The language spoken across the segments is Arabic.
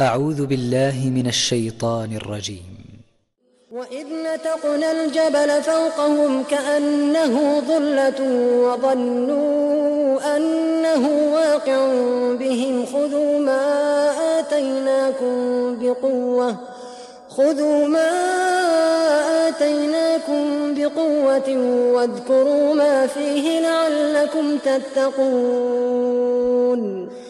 أعوذ بالله من الشيطان الرجيم. وإذ نتقنا الجبل فوقهم كأنه ظلة وظنوا أنه واقع بهم خذوا ما آتيناكم بقوة خذوا ما آتيناكم بقوة واذكروا ما فيه لعلكم تتقون.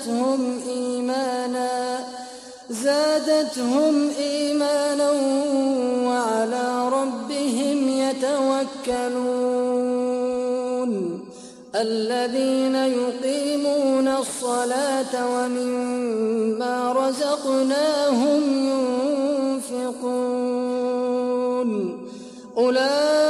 زادتهم إيمانا زادتهم إيمانا وعلى ربهم يتوكلون. الذين يقيمون الصلاة ومما رزقناهم ينفقون. أولئك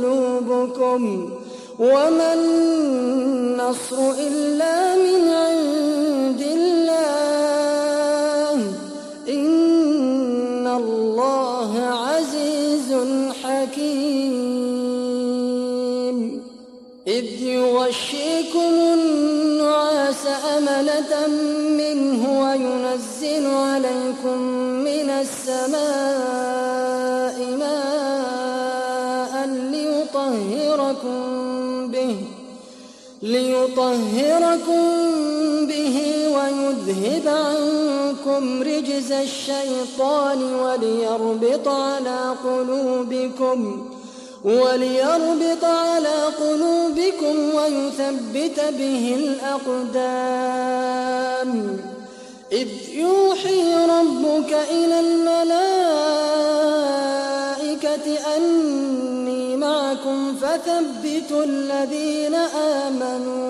قلوبكم وما النصر إلا من عند الله إن الله عزيز حكيم إذ يغشيكم النعاس أمنة ليطهركم به ويذهب عنكم رجز الشيطان وليربط على قلوبكم وليربط على قلوبكم ويثبت به الأقدام. إذ يوحي ربك إلى الملائكة أني معكم فثبتوا الذين آمنوا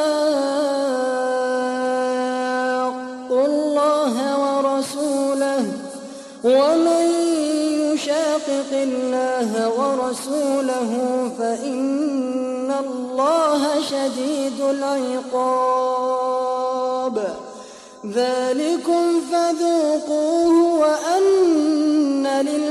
العقاب. ذلكم فذوقوه وأن للكافرين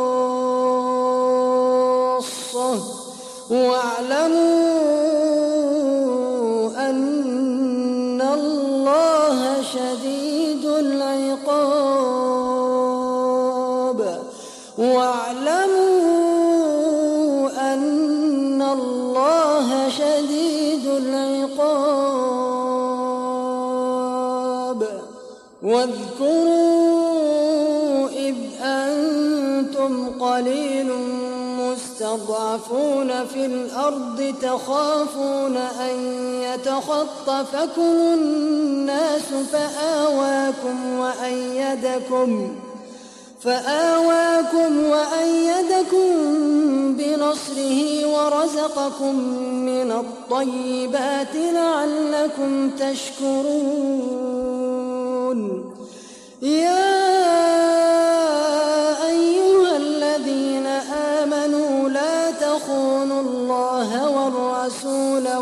مستضعفون في الأرض تخافون أن يتخطفكم الناس فآواكم وأيدكم فآواكم وأيدكم بنصره ورزقكم من الطيبات لعلكم تشكرون. يا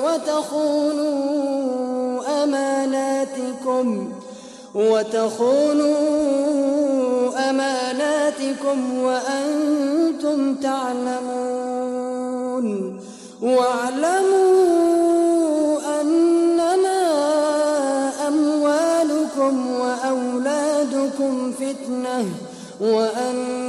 وتخونوا أماناتكم وتخونوا أماناتكم وأنتم تعلمون. واعلموا أنما أموالكم وأولادكم فتنة وأن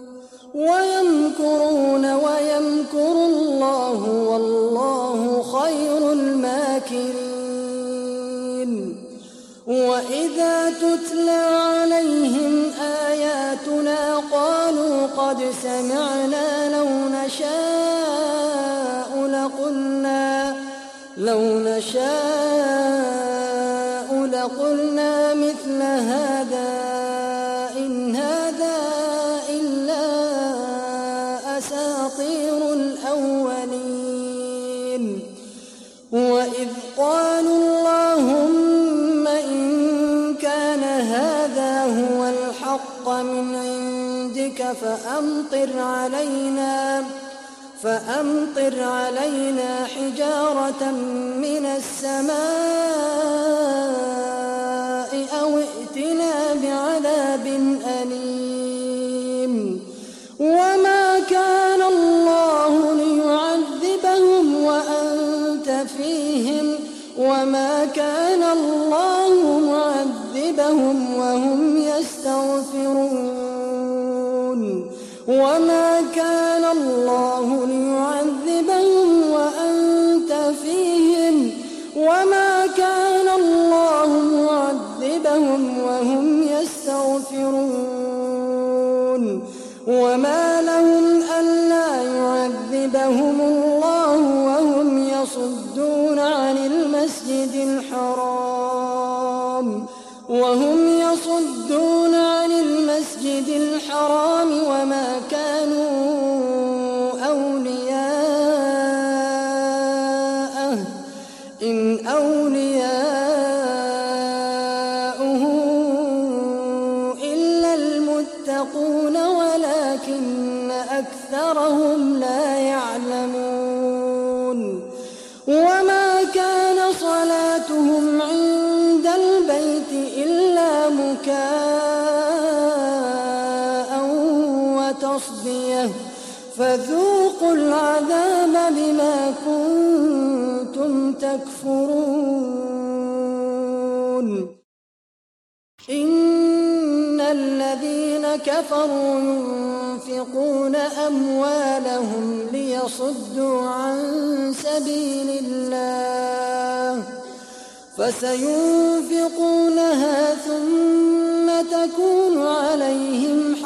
ويمكرون ويمكر الله والله خير الماكرين. وإذا تتلى عليهم آياتنا قالوا قد سمعنا لو نشاء لقلنا لو نشاء عندك فأمطر علينا فأمطر علينا حجارة من السماء. مكاء وتصديه فذوقوا العذاب بما كنتم تكفرون. إن الذين كفروا ينفقون أموالهم ليصدوا عن سبيل الله فسينفقونها ثم